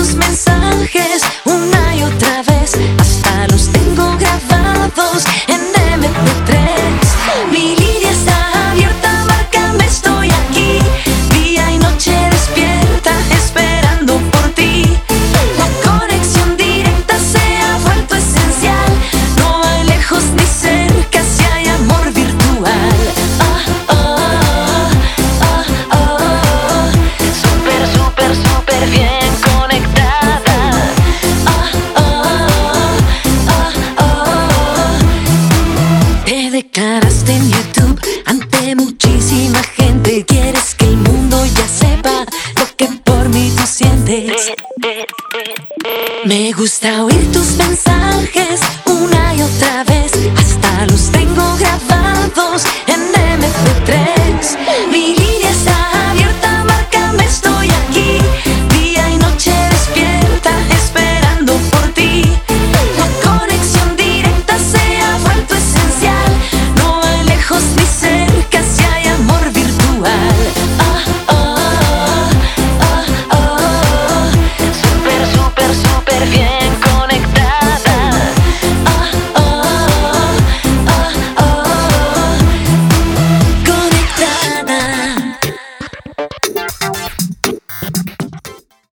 tus mensajes. declaraste en YouTube ante muchísima gente. Quieres que el mundo ya sepa lo que por mí tú sientes. Me gusta oír tus mensajes.